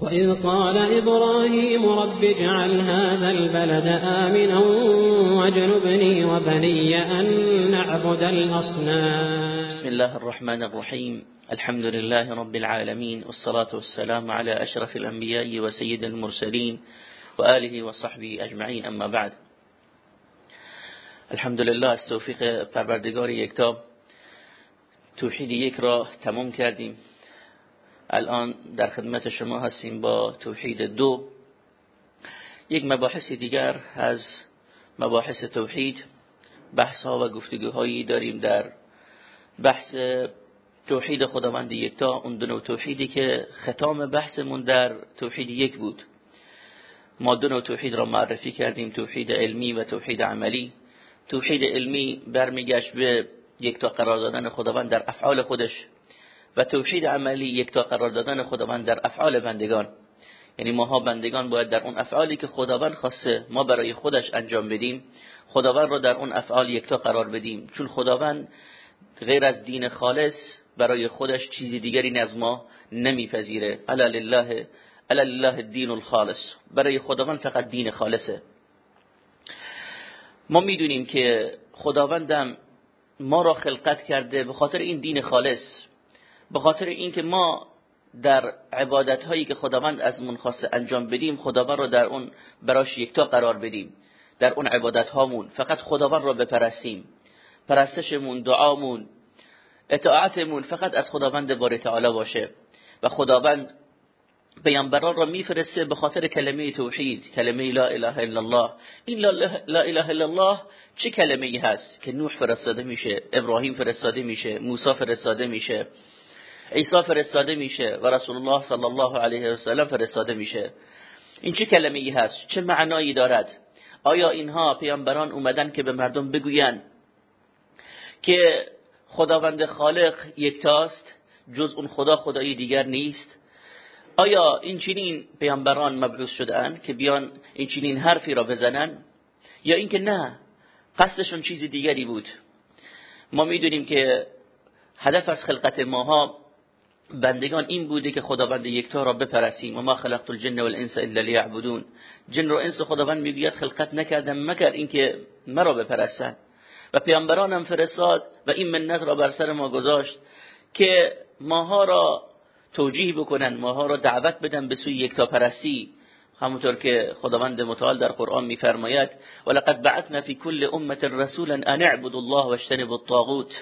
وإذ قال إبراهيم رب اجعل هذا البلد آمنا واجنبني وبني أن نعبد الأصنام. بسم الله الرحمن الرحيم. الحمد لله رب العالمين والصلاة والسلام على أشرف الأنبياء وسيد المرسلين وآله وصحبه أجمعين أما بعد. الحمد لله از توفیق پروردگار یکتا توحید یک را تمام کردیم. الان در خدمت شما هستیم با توحید دو. یک مباحث دیگر از مباحث توحید. بحث ها و گفتگوهایی داریم در بحث توحید خداوند یکتا. اون دو توحیدی که ختام بحثمون در توحید یک بود. ما دو نوع توحید را معرفی کردیم توحید علمی و توحید عملی. توحید علمی برمیگشت به یکتا قرار دادن خداوند در افعال خودش. و توحید عملی یکتا قرار دادن خداوند در افعال بندگان. یعنی ماها بندگان باید در اون افعالی که خداوند خواسته ما برای خودش انجام بدیم خداوند رو در اون افعال یکتا قرار بدیم. چون خداوند غیر از دین خالص برای خودش چیزی دیگری از ما نمیپذیره. الا لله الا لله الدین الخالص. برای خداوند فقط دین خالصه. ما می‌دونیم که خداوندم ما را خلقت کرده به خاطر این دین خالص. به خاطر اینکه ما در عبادت هایی که خداوند از من خواسته انجام بدیم خداوند را در اون براش یکتا قرار بدیم در اون عبادت هامون فقط خداوند را بپرستیم. پرستشمون دعامون اطاعتمون فقط از خداوند باری تعالی باشه و خداوند پیامبران را میفرسته به خاطر کلمه توحید کلمه لا اله الا الله. این لا اله الا الله چه کلمه ای هست که نوح فرستاده میشه ابراهیم فرستاده میشه موسی فرستاده میشه؟ عیسی فرستاده میشه و رسول الله صلی الله علیه و سلم فرستاده میشه. این چه کلمه ای هست؟ چه معنایی دارد؟ آیا اینها پیامبران اومدن که به مردم بگویند که خداوند خالق یکتاست جز اون خدا خدایی دیگر نیست؟ آیا این چنین پیامبران مبعوث شدن که بیان این چنین حرفی را بزنن؟ یا اینکه نه قصدشون چیز دیگری بود؟ ما می‌دونیم که هدف از خلقت ماها بندگان این بوده که خداوند یکتا را بپرسیم. و ما خلقت الجن والانس الا لیعبدون. جن و انس خداوند می‌گوید خلقت نکردم مگر اینکه مرا بپرستن. و پیامبرانم فرستاد و این منت را بر سر ما گذاشت که ماها را توجیه بکنن ماها را دعوت بدن به سوی یکتا پرستی. همونطور که خداوند متعال در قرآن میفرماید ولقد بعثنا في كل امه رسولا ان اعبدوا الله واجتنبوا الطاغوت.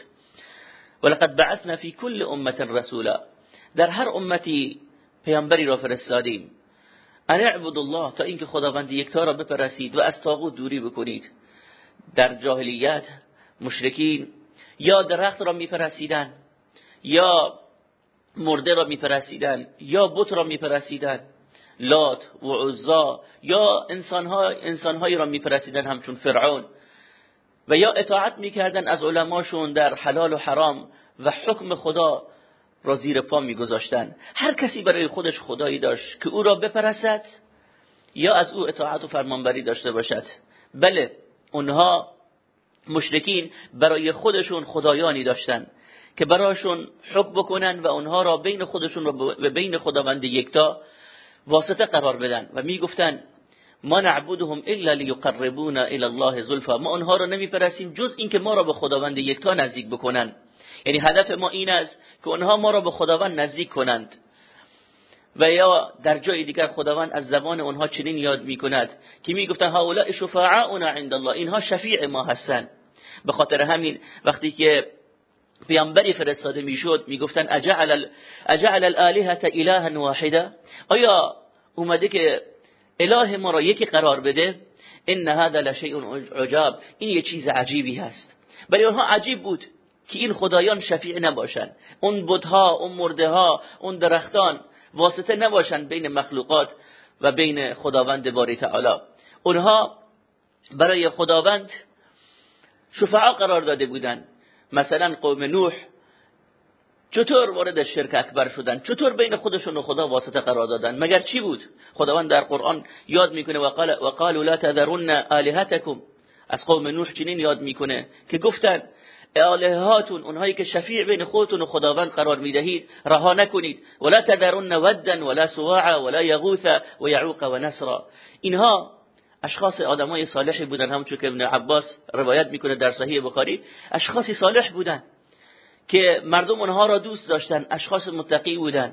ولقد بعثنا في كل امه رسولا. در هر امتی پیامبری را فرستادیم. ان اعبدوا الله تا اینکه خداوند یکتا را بپرسید و از طاغوت دوری بکنید. در جاهلیت مشرکین یا درخت را میپرسیدن یا مرده را میپرستیدن یا بت را میپرستیدن لات و عزا یا انسانها انسانهایی را میپرستیدن همچون فرعون. و یا اطاعت می‌کردن از علماشون در حلال و حرام و حکم خدا را زیر پا میگذاشتن. هر کسی برای خودش خدایی داشت که او را بپرسد یا از او اطاعت و فرمانبری داشته باشد. بله اونها مشرکین برای خودشون خدایانی داشتن که براشون حکم بکنن و اونها را بین خودشون و بین خداوند یکتا واسطه قرار بدن و می‌گفتن ما نعبدهم الا لیقربونا الى الله زلفا. ما اونها را نمیپرستیم جز اینکه ما را به خداوند یکتا نزدیک بکنن. یعنی هدف ما این است که اونها ما را به خداوند نزدیک کنند. و یا در جای دیگر خداوند از زبان اونها چنین یاد می‌کند که می‌گفتن هؤلاء شفعاؤنا عند الله. اینها شفیع ما هستند. به خاطر همین وقتی که پیامبری فرستاده می‌شد می‌گفتن اجعل اجعل الالهه الها واحده آیا اومده که اله ما را یکی قرار بده؟ ان هذا لشیء عجاب. این یه چیز عجیبی هست. برای اونها عجیب بود. که این خدایان شفیع نباشن اون بتها اون مرده ها اون درختان واسطه نباشن بین مخلوقات و بین خداوند باری تعالی. اونها برای خداوند شفعا قرار داده بودند. مثلا قوم نوح چطور وارد شرک اکبر شدن چطور بین خودشون و خدا واسطه قرار دادن مگر چی بود؟ خداوند در قرآن یاد می‌کنه و قال وقالوا لا تذرن الهتكم از قوم نوح چنین یاد می‌کنه که گفتن الههاتون اونهایی که شفیع بین خودتون و خداوند قرار می‌دهید رها نکنید. ولا تذرون ودا ولا سواع ولا یغوث و یعوق و نصرا اینها اشخاص آدمای صالحی بودن همونطور که ابن عباس روایت می‌کنه در صحیح بخاری. اشخاصی صالح بودن که مردم اونها را دوست داشتن اشخاص متقی بودن.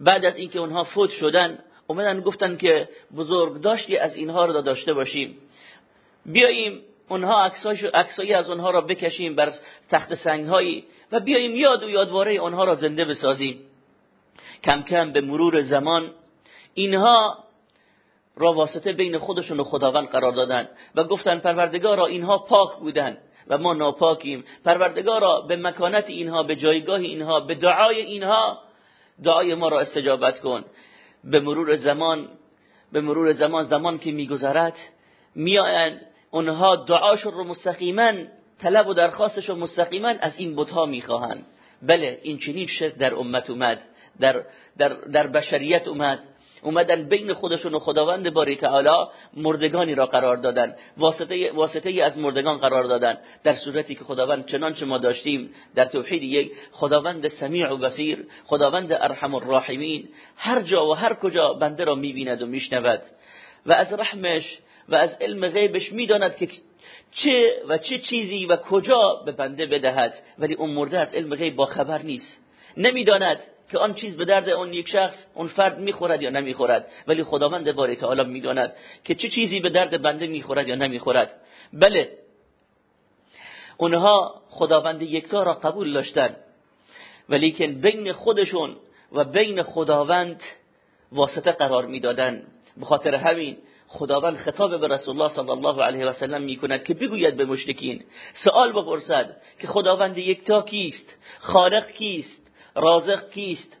بعد از اینکه اونها فوت شدن اومدن گفتن که بزرگ داشتی از اینها را داشته باشیم. بیاییم اونها عکسایی از اونها را بکشیم بر تخت سنگهایی و بیاییم یاد و یادواره اونها را زنده بسازیم. کم کم به مرور زمان اینها را واسطه بین خودشون و خداوند قرار دادن و گفتن پروردگارا اینها پاک بودن و ما ناپاکیم. پروردگارا به مکانت اینها به جایگاه اینها به دعای اینها دعای ما را استجابت کن. به مرور زمان به مرور زمان زمان که میگذرد میآیند اونها دعاشون رو مستقیما طلب و درخواستشون مستقیما از این بتها می‌خواهند. بله این چنین شرک در امت اومد در, در, در بشریت اومد. اومدن بین خودشون و خداوند باری تعالی مردگانی را قرار دادن. واسطه, واسطه از مردگان قرار دادن. در صورتی که خداوند چنانچه ما داشتیم در توحید یک خداوند سمیع و بصیر خداوند ارحم الراحمین. هر جا و هر کجا بنده را می‌بیند و میشنود. و از رحمش و از علم غیبش می‌داند که چه و چه چیزی و کجا به بنده بدهد. ولی اون مرده از علم غیب با خبر نیست. نمی‌داند که آن چیز به درد اون یک شخص اون فرد می‌خورد یا نمی‌خورد. ولی خداوند باری تعالی می‌داند که چه چیزی به درد بنده می‌خورد یا نمی‌خورد. بله. اونها خداوند یکتا را قبول داشتن ولیکن بین خودشون و بین خداوند واسطه قرار می‌دادن به خاطر همین خداوند خطاب به رسول الله صلی الله علیه و سلم می‌کند که بگوید به مشرکین سوال بپرسد که خداوند یکتا کیست؟ خالق کیست؟ رازق کیست؟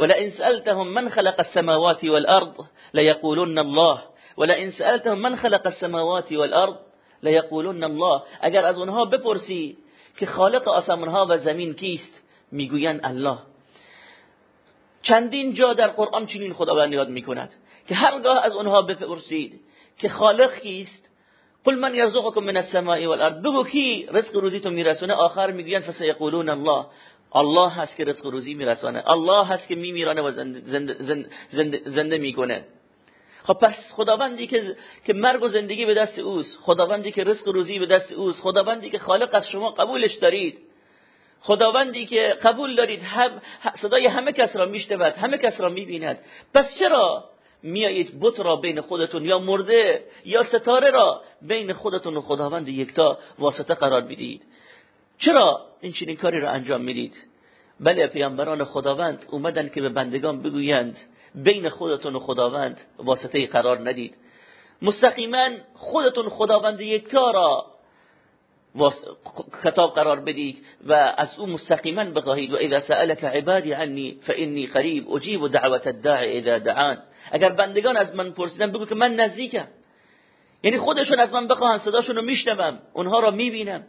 ولئن سألتهم من خلق السماوات والأرض ليقولن الله. ولئن سألتهم من خلق السماوات والأرض ليقولن الله. اگر از اونها بپرسی که خالق آسمانها و زمین کیست می‌گویند الله. چندین جا در قرآن چنین خداوند یاد می‌کند. که هرگاه از اونها بپرسید که خالق کیست؟ قل من یرزقکم من السماء والارض. بگو کی رزق روزیتون میرسونه؟ آخر می‌گویند فسیقولون الله. الله هست که رزق روزی میرسانه. الله هست که میمیرانه و زنده, زنده, زنده, زنده می‌کنه. خب پس خداوندی که که مرگ و زندگی به دست اوست خداوندی که رزق روزی به دست اوست خداوندی که خالق از شما قبولش دارید. خداوندی که قبول دارید هم صدای همه کس را میشنود همه کس را می‌بیند. پس چرا میایید بت را بین خودتون یا مرده یا ستاره را بین خودتون و خداوند یکتا واسطه قرار می‌دید. چرا این چنین کاری را انجام می‌دید؟ بله پیامبران خداوند اومدن که به بندگان بگویند بین خودتون و خداوند واسطه قرار ندید. مستقیما خودتون خداوند یکتا را خطاب قرار بدید و از او مستقیما بخواهید. و اذا سألك عبادی عنی فانی قریب اجیب دعوت الداعی اذا دعان. اگر بندگان از من پرسیدن بگو که من نزدیکم. یعنی خودشون از من بخواهن صداشون رو میشنوم اونها را می‌بینم.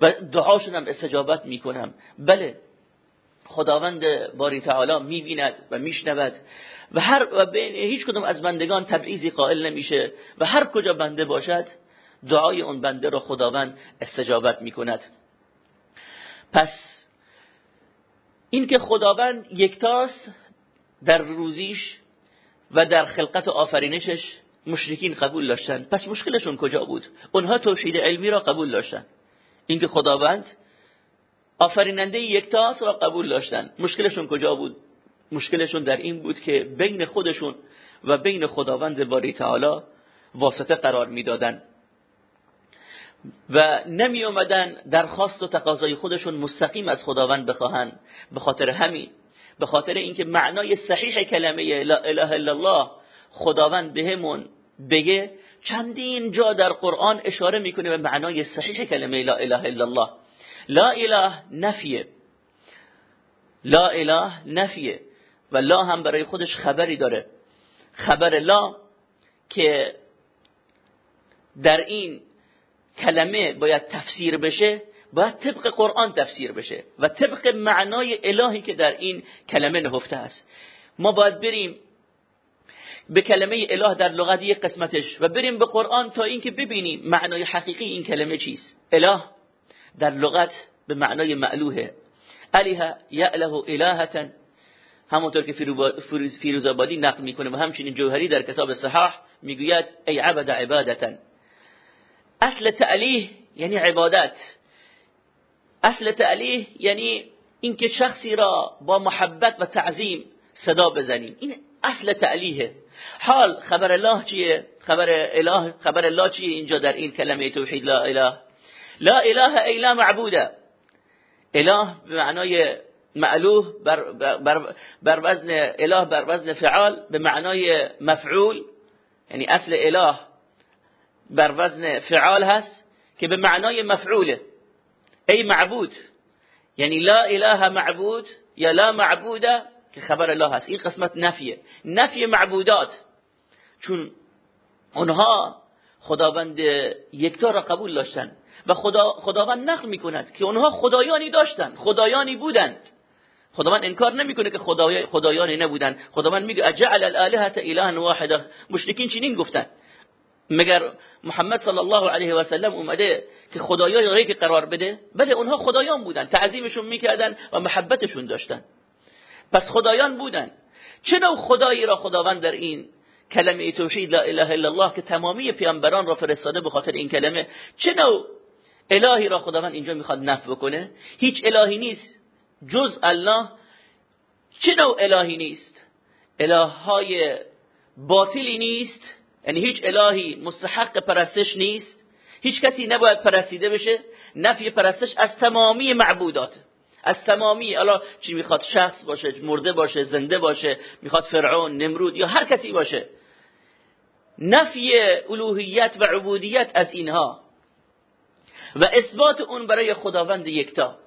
و دعاشون هم استجابت می‌کنم. بله خداوند باری تعالی می‌بیند و میشنود. و هر و هیچ کدوم از بندگان تبعیضی قائل نمیشه. و هر کجا بنده باشد دعای اون بنده را خداوند استجابت می‌کند. پس این که خداوند یکتاست در روزیش و در خلقت آفرینشش مشرکین قبول داشتن. پس مشکلشون کجا بود؟ اونها توحید علمی را قبول داشتن. اینکه خداوند آفریننده یکتاست را قبول داشتن. مشکلشون کجا بود؟ مشکلشون در این بود که بین خودشون و بین خداوند باری تعالی واسطه قرار می‌دادن. و نمی اومدن درخواست و تقاضای خودشون مستقیم از خداوند بخواهن به خاطر همین به خاطر اینکه معنای صحیح کلمه لا اله الا الله خداوند بهمون بگه چندین جا در قرآن اشاره می‌کنه به معنای صحیح کلمه لا اله الا الله. لا اله نفیه. لا اله نفیه. و لا هم برای خودش خبری داره. خبر لا که در این کلمه باید تفسیر بشه باید طبق قرآن تفسیر بشه و طبق معنای الهی که در این کلمه نهفته است. ما باید بریم به کلمه اله در لغت یک قسمتش و بریم به قرآن تا اینکه ببینیم معنای حقیقی این کلمه چیست. اله در لغت به معنای معلوه الیه یعله الهتا همونطور که فیروزآبادی نقل می‌کنه و همچنین جوهری در کتاب صحاح می‌گوید ای عبد عبادتا اصل تعلیه یعنی عبادت اصل تعلیه یعنی اینکه شخصی را با محبت و تعظیم صدا بزنیم این اصل تعلیه حال خبر الله چیه؟ خبر اله خبر الله چیه اینجا در این کلمه توحید لا اله؟ لا اله الا معبوده. اله به معنای معلوه بر, بر, بر وزن اله بر وزن فعال به معنای مفعول یعنی اصل اله. بر وزن فعال هست که به معنای مفعوله. ای معبود یعنی لا اله معبود یا لا معبوده که خبر الله هست. این قسمت نفیه. نفی معبودات. چون اونها خداوند یکتا را قبول داشتن و خدا خداوند نقل می‌کند که اونها خدایانی داشتن خدایانی بودند. خداوند انکار نمی‌کنه که خدای خدایانی نبودن. خداوند میگه اجعل الالهه اله واحده مشرکین چنین گفتن. مگر محمد صلی الله علیه و سلم اومده که خدایای غیری قرار بده؟ بله اونها خدایان بودن تعظیمشون می‌کردن و محبتشون داشتن. پس خدایان بودن. چه نوع خدایی را خداوند در این کلمه توحید لا اله الا الله که تمامی پیامبران را فرستاده به خاطر این کلمه چه نوع الهی را خداوند اینجا می‌خواد نفی بکنه؟ هیچ الهی نیست. جز الله. چه نوع الهی نیست؟ اله های باطلی نیست. یعنی هیچ الهی مستحق پرستش نیست. هیچ کسی نباید پرستیده بشه. نفی پرستش از تمامی معبودات. از تمامی الا چی می‌خواد؟ شخص باشه مرده باشه زنده باشه می‌خواد فرعون نمرود یا هر کسی باشه. نفی الوهیت و عبودیت از اینها و اثبات اون برای خداوند یکتا.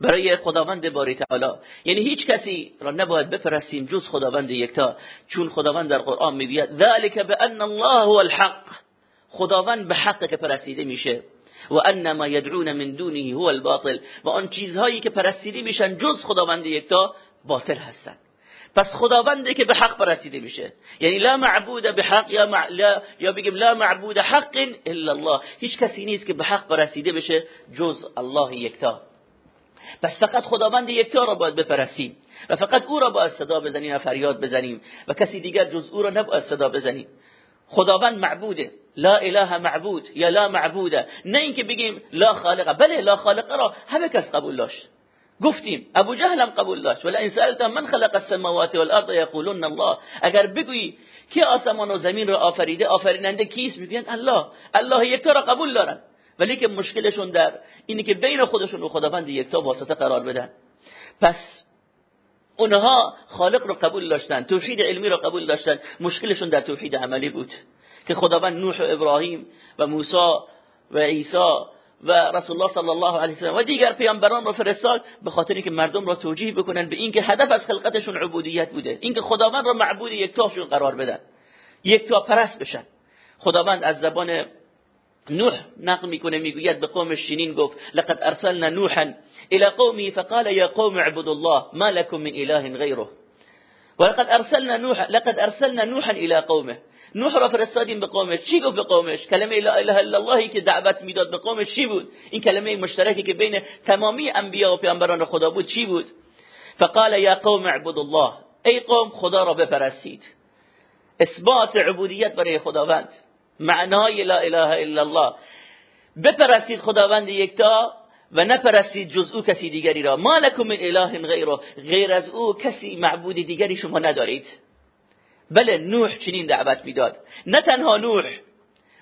برای خداوند باری تعالی. یعنی هیچ کسی را نباید بپرستیم جز خداوند یکتا. چون خداوند در قرآن می‌گوید ذلك بان الله هو الحق. خداوند به حق که پرستیده میشه. و ان ما يدعون من دونه هو الباطل. و آن چیزهایی که پرستیده میشن جز خداوند یکتا باطل هستند پس خداونده که به حق پرستیده میشه. یعنی لا معبود به حق یا مع... لا... یا بگیم لا معبود حق الا الله. هیچ کسی نیست که به حق پرستیده بشه جز الله یکتا. پس فقط خداوند یکتا را باید بپرستیم و فقط او را باید صدا بزنیم و فریاد بزنیم و کسی دیگر جز او را نباید صدا بزنیم. خداوند معبوده. لا اله معبود یا لا معبوده. نه اینکه بگیم لا خالقه بله لا خالقه را همه کس قبول داشت. گفتیم ابو جهل هم قبول داشت. ولی ان من خلق السماوات والارض یقولون الله. اگر بگویی که آسمان و زمین را آفریده آفریننده کیست؟ میگن الله. الله یکتا را قبول دارن ولی که مشکلشون در اینی که بین خودشون و خداوند یکتا واسطه قرار بدن. پس اونها خالق رو قبول داشتن توحید علمی رو قبول داشتن مشکلشون در توحید عملی بود. که خداوند نوح و ابراهیم و موسی و عیسی و رسول الله صلی الله علیه و و دیگر پیامبران رو فرستاد به خاطر اینکه مردم را توجیه بکنن به اینکه هدف از خلقتشون عبودیت بوده. اینکه خداوند را معبود یکتاشون قرار بدن. یکتا پرست بشن. خداوند از زبان نوح نقل می‌کنه می‌گوید به قومش چنین گفت لقد ارسلنا نوحا الى قومه فقال يا قوم اعبدوا الله ما لكم من اله غيره. ولقد ارسلنا نوح لقد ارسلنا نوحا الى قومه. نوح را فرستادیم به قومش چی گفت به قومش کلمه لا اله الا الله که دعوت می‌داد به قومش چی بود؟ این کلمه مشترکی که بین تمامی انبیا و پیامبران خدا بود چی بود؟ فقال یا قوم اعبدوا الله ای قوم خدا را بپرستید. اثبات عبودیت برای خداوند. معنای لا اله الا الله. بپرستید خداوند یکتا و نپرستید جز او کسی دیگری را. ما لکم من اله غیره. غیر از او کسی معبود دیگری شما ندارید. بله نوح چنین دعوت می‌داد. نه تنها نوح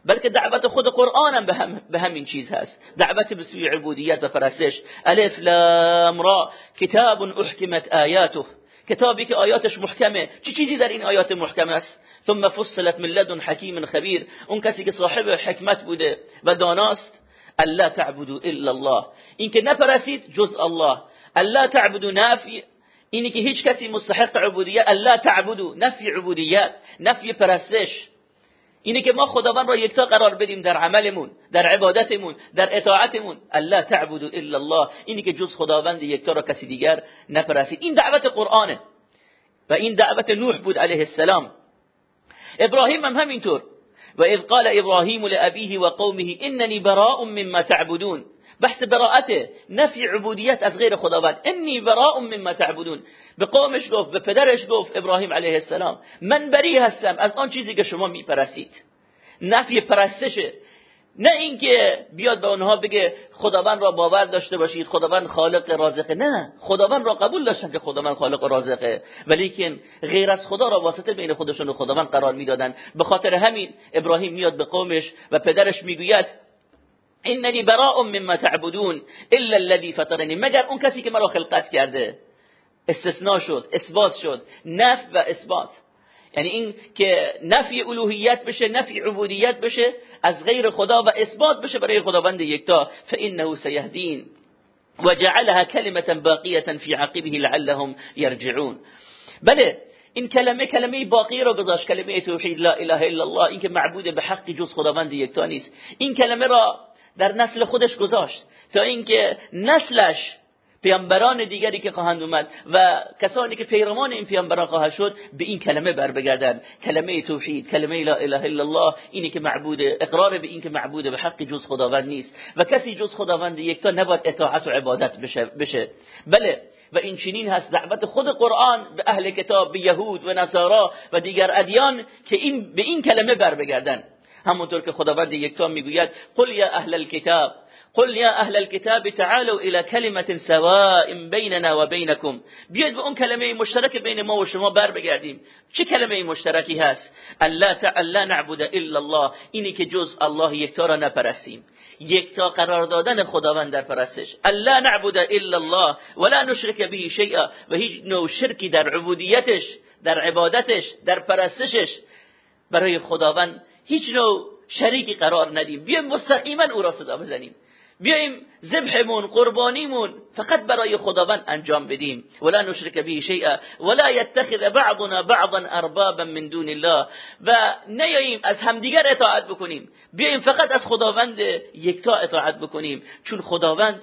بلکه دعوت خود قرآن هم به, هم به همین چیز هست. دعوت به سوی عبودیت و پرستش. الف لام را. کتاب احکمت آیاته. کتابی که آیاتش محکمه. چه چیزی در این آیات محکم است؟ ثم فصلت من لدن حکیم خبیر. اون کسی که صاحب حکمت بوده و داناست الا تعبدوا الا الله. این که نپرسید جز الله. الا تعبدوا نافی اینی که هیچ کسی مستحق عبودیت الا تعبدو نفی عبودیت نفی پرستش. اینی که ما خداوند را یکتا قرار بدیم در عملمون در عبادتمون در اطاعتمون. الا تعبدو الا الله. اینی که جز خداوند یکتا را کسی دیگر نپرسید. این دعوت قرآنه. و این دعوت نوح بود علیه السلام. ابراهیم هم همینطور. و اذ قال ابراهیم لابیه و قومه اننی براء مما تعبدون. بحث براعت نفی عبودیت از غیر خداوند. انی براء مما تعبدون. به قومش گفت به پدرش گفت ابراهیم علیه السلام من بری هستم از آن چیزی که شما میپرستید. نفی پرستشه نه اینکه بیاد به اونها بگه خداوند را باور داشته باشید خداوند خالق رازقه. نه خداوند را قبول داشتن که خداوند خالق رازقه. ولیکن غیر از خدا را واسطه بین خودشون و خداوند قرار می‌دادن. به خاطر همین ابراهیم میاد به قومش و پدرش می‌گوید اننی براء مما تعبدون الا الذي فطرني. مگر اون کسی که مرا خلقت کرده. استثناء شد اثبات شد. نف و اثبات. یعنی این که نفی الوهیت بشه نفی عبودیت بشه از غیر خدا و اثبات بشه برای خداوند یکتا. فانه سیهدین وجعلها كلمه باقیه فی عقبه لعلهم يرجعون. بله این کلمه کلمه باقی را گذاشت. کلمه توحید لا اله الا الله. این که معبود به حق جز خداوند یکتا نیست. این کلمه را در نسل خودش گذاشت. تا اینکه نسلش پیامبران دیگری که خواهند اومد و کسانی که پیروان این پیامبران خواهد شد به این کلمه بر بگردن کلمه توحید کلمه لا اله الا الله اینی که معبود اقرار به این که معبود به حق جز خداوند نیست. و کسی جز خداوند یکتا نباید اطاعت و عبادت بشه, بشه. بله و این چنین هست. دعوت خود قرآن به اهل کتاب به یهود و نصارا و دیگر ادیان که این به این کلمه بر بگردن همونطور که خداوند یکتا می‌گوید قل یا اهل الكتاب قل یا اهل الكتاب تعالوا الى كلمه سواء بيننا وبينكم بیاید به اون کلمه مشترک بین ما و شما بر بگردیم. چه کلمه مشترکی هست؟ الله تعالی نعبد الا الله. اینی که جز الله یکتا را نپرستیم. یکتا قرار دادن خداوند در پرستش. الله نعبد الا الله ولا نشرك به شیئا. و هیچ نوع شرکی در عبودیتش در عبادتش در پرستشش برای خداوند هیچ نوع شریکی قرار ندیم. بیایم مستقیما او را صدا بزنیم. بیایم ذبحمون قربانیمون فقط برای خداوند انجام بدیم. ولا نشرک به شیئا ولا يتخذ بعضنا بعضا اربابا من دون الله. و نیاییم از همدیگر اطاعت بکنیم. بیایم فقط از خداوند یکتا اطاعت بکنیم. چون خداوند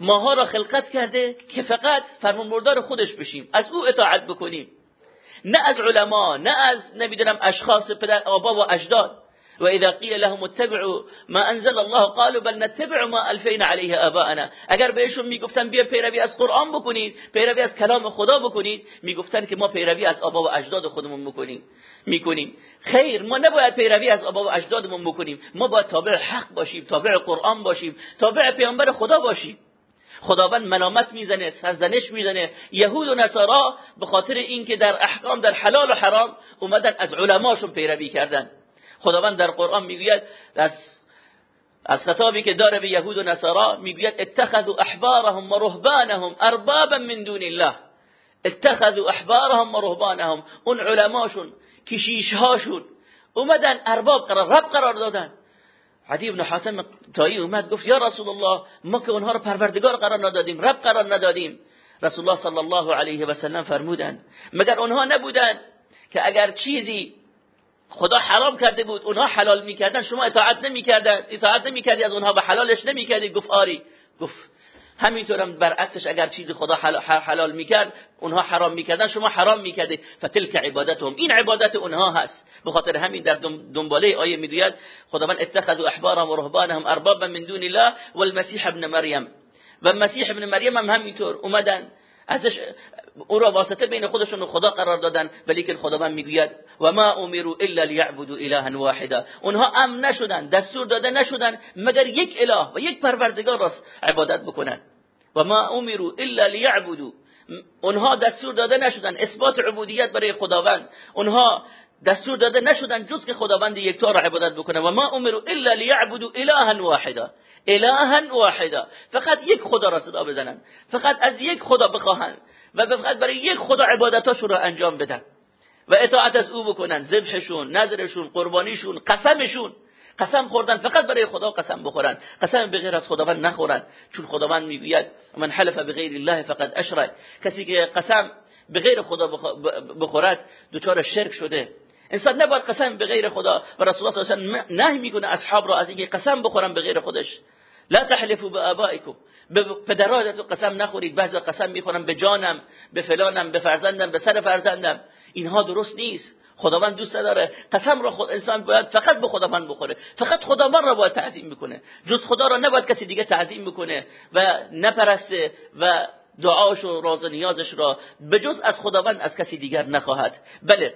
ماها را خلقت کرده که فقط فرمانبردار خودش بشیم. از او اطاعت بکنیم. نه از علما نه از نمی‌دونم اشخاص پدر آبا و اجداد. و اذا قیل لهم اتبعوا ما انزل الله قالوا بل نتبع ما الفینا علیه آباءنا. اگر بهشون می‌گفتن بیا پیروی از قرآن بکنید پیروی از کلام خدا بکنید می‌گفتن که ما پیروی از آبا و اجداد خودمون بکنیم می‌کنیم. خیر ما نباید پیروی از آبا و اجدادمون بکنیم. ما باید تابع حق باشیم تابع قرآن باشیم تابع پیامبر خدا باشیم. خداوند ملامت می‌زنه سرزنش می‌زنه. یهود و نصارا به خاطر اینکه در احکام در حلال و حرام اومدن از علماشون پیروی کردن. خداوند در قرآن می‌گوید از خطابی که داره به یهود و نصارا می‌گوید اتخذوا احبارهم و رهبانهم اربابا من دون الله. اتخذوا احبارهم و رهبانهم. اون علماشون کشیشهاشون. اومدن ارباب قرار رب قرار دادن. عدی بن حاتم تایی اومد گفت یا رسول الله ما که اونها رو پروردگار قرار ندادیم رب قرار ندادیم. رسول الله صلی الله علیه و سلم فرمودن مگر اونها نبودن که اگر چیزی خدا حرام کرده بود اونها حلال می‌کردن شما اطاعت نمی‌کردن اطاعت نمی‌کردی از اونها به حلالش نمی‌کردی؟ گفت آری. گفت همینطور هم برعکسش اگر چیزی خدا حلال می‌کرد اونها حرام می‌کردن شما حرام می‌کردید. فتلک عبادتهم. این عبادت اونها هست. به خاطر همین در دنباله آیه می‌گوید خداوند اتخذوا احبارهم و رهبانهم اربابا من دون الله والمسيح ابن مریم. و مسیح ابن مریم هم همینطور. اومدن. ازش او را واسطه بین خودشون و خدا قرار دادن ولی خداوند می‌گوید و ما امروا الا ليعبدوا الها واحدا. اونها ام نشدن دستور داده نشدن مگر یک اله و یک پروردگار را عبادت بکنن. و ما امروا الا ليعبدوا. اونها دستور داده نشدن اثبات عبودیت برای خداوند. اونها دستور داده نشدن جز که خداوند یکتا را عبادت بکنه. و ما امروا الا ليعبدوا الها واحدا. الها واحدا. فقط یک خدا را صدا بزنن. فقط از یک خدا بخواهند و فقط برای یک خدا عبادتاشون را انجام بدن. و اطاعت از او بکنن. ذبحشون نظرشون قربانیشون قسمشون. قسم خوردن فقط برای خدا قسم بخورن. قسم به غیر از خداوند نخورن. چون خداوند می‌گوید من حلف بغیر الله فقط اشرک. کسی که قسم به غیر خدا بخورد دچار شرک شده. انسان نباید قسم به غیر خدا و رسول الله صلی الله علیه و نهی می‌کنه اصحاب را از اینکه قسم بخورن به غیر خودش. لا تحلفوا بآبائكم به پدراتون قسم نخورید. بعضی قسم می‌خورن به جانم به فلانم به فرزندم به سر فرزندم. اینها درست نیست. خداوند دوست داره قسم را خود انسان باید فقط به خداوند بخوره. فقط خداوند را باید تعظیم می‌کنه جز خدا را نباید کسی دیگه تعظیم می‌کنه و نپرسته و دعاش و راز نیازش را به جز از خداوند از کسی دیگر نخواهد. بله.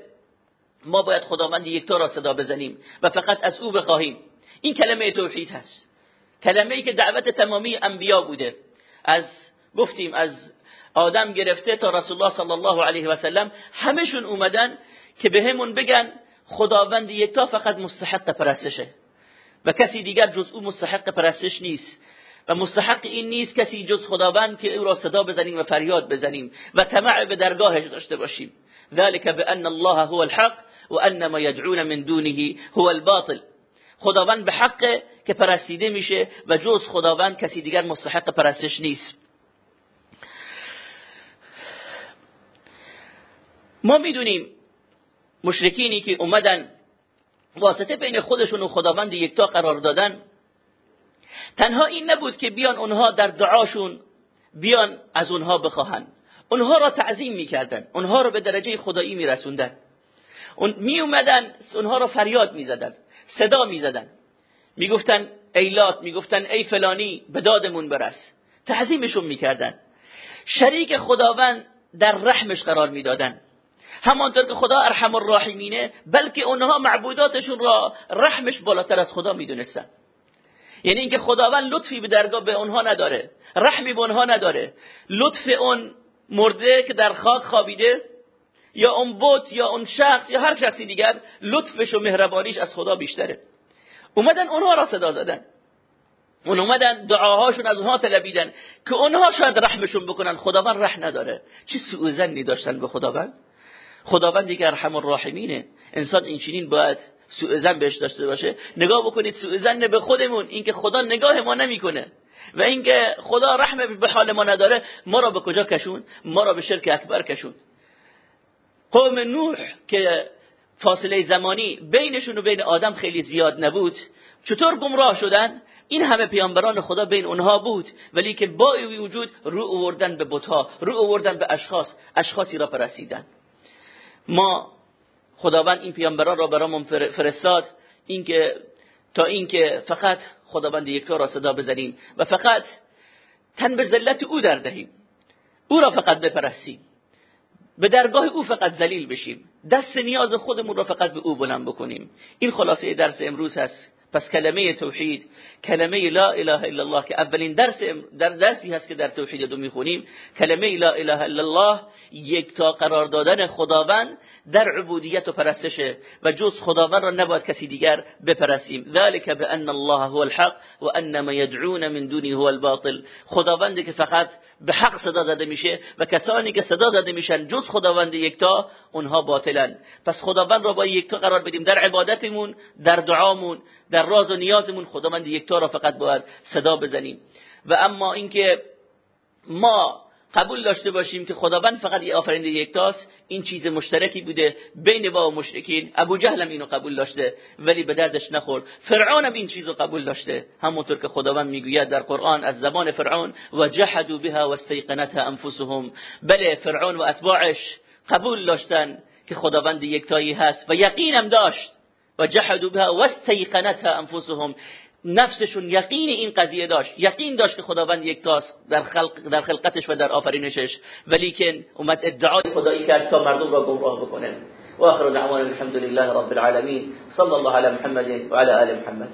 ما باید خداوند یکتا را صدا بزنیم و فقط از او بخواهیم. این کلمه توحید هست. کلمه ای که دعوت تمامی انبیا بوده. از گفتیم از آدم گرفته تا رسول الله صلی الله علیه و سلم همشون اومدن که بهمون بگن خداوند یکتا فقط مستحق پرستشه. و کسی دیگر جز او مستحق پرستش نیست. و مستحق این نیست کسی جز خداوند که او را صدا بزنیم و فریاد بزنیم و طمع به درگاهش داشته باشیم. ذلك بان الله هو الحق. و ان ما يدعون من دونه هو الباطل. خداوند به حق که پرستیده میشه و جز خداوند کسی دیگر مستحق پرستش نیست. ما می‌دونیم مشرکینی که اومدن واسطه بین خودشون و خداوند یکتا قرار دادن تنها این نبود که بیان اونها در دعاشون بیان از اونها بخواهن اونها را تعظیم می‌کردن اونها را به درجه خدایی میرسوندن اون می اومدن اونها را فریاد می‌زدن صدا می‌زدن می‌گفتن ای لات می‌گفتن ای فلانی به دادمون برس. تعظیمشون می‌کردن شریک خداوند در رحمش قرار می‌دادن همانطور که خدا ارحم الراحمینه بلکه اونها معبوداتشون را رحمش بالاتر از خدا می‌دونستن یعنی اینکه خداوند لطفی به درگاه به اونها نداره رحمی به اونها نداره. لطف اون مرده که در خاک خوابیده یا اون بوت یا اون شخص یا هر شخصی دیگر لطفش و مهربانیش از خدا بیشتره. اومدن اونها را صدا زدن اون اومدن دعاهاشون از اونها طلبیدن که اونها شاید رحمشون بکنن. خداوند رحم نداره. چه سوء زنی داشتن به خداوند؟ خداوند دیگه ارحم الراحمینه انسان این چنین باید سوء زن بهش داشته باشه. نگاه بکنید سوء زن به خودمون. اینکه خدا نگاه ما نمی‌کنه. و اینکه خدا رحم به حال ما نداره ما را به کجا کشون ما را به شرک اکبر کشون قوم نوح که فاصله زمانی بینشون و بین آدم خیلی زیاد نبود چطور گمراه شدن؟ این همه پیامبران خدا بین اونها بود ولی که با وجود رو آوردن به بتها رو آوردن به اشخاص اشخاصی را پرسیدن ما خداوند این پیامبران را برامون فرستاد اینکه تا اینکه فقط خداوند یکتا را صدا بزنیم و فقط تن به ذلت او در دهیم. او را فقط بپرستیم. به درگاه او فقط ذلیل بشیم. دست نیاز خودمون را فقط به او بلند بکنیم. این خلاصه درس امروز هست. پس کلمه توحید کلمه لا اله الا الله که اولین درس در درسی هست که در توحید دو می‌خونیم کلمه لا اله الا الله یک تا قرار دادن خداوند در عبودیت و پرستشه و جز خداوند را نباید کسی دیگر بپرستیم. ذلك بان الله هو الحق و ان ما يدعون من دونه هو الباطل. خداوندی که فقط به حق صدا داده میشه و کسانی که صدا داده میشن جز خداوند یکتا اونها باطلن. پس خداوند را با یکتا قرار بدیم در عبادتمون در دعامون در راز و نیازمون خداوند یکتا را فقط باید صدا بزنیم. و اما اینکه ما قبول داشته باشیم که خداوند فقط یه آفرینده یکتاست این چیز مشترکی بوده بین با و مشرکین. ابو جهل هم اینو قبول داشته ولی به دردش نخورد. فرعون این چیزو قبول داشته. همونطور که خداوند می‌گوید در قرآن از زبان فرعون و جحدوا بها واستيقنتها انفسهم. بله فرعون و اتباعش قبول داشتن که خداوند یکتایی هست و یقینم داشت. و جحدوا بها واستيقنتها انفسهم. نفسشون یقین این قضیه داشت. یقین داشت که خداوند یکتاست در خلق در خلقتش و در آفرینشش. ولی که اومد ادعای خدایی کرد تا مردم را گمراه بکنه. و آخر دعوانا الحمد لله رب العالمین. صلی الله علی محمد و علی آل محمد.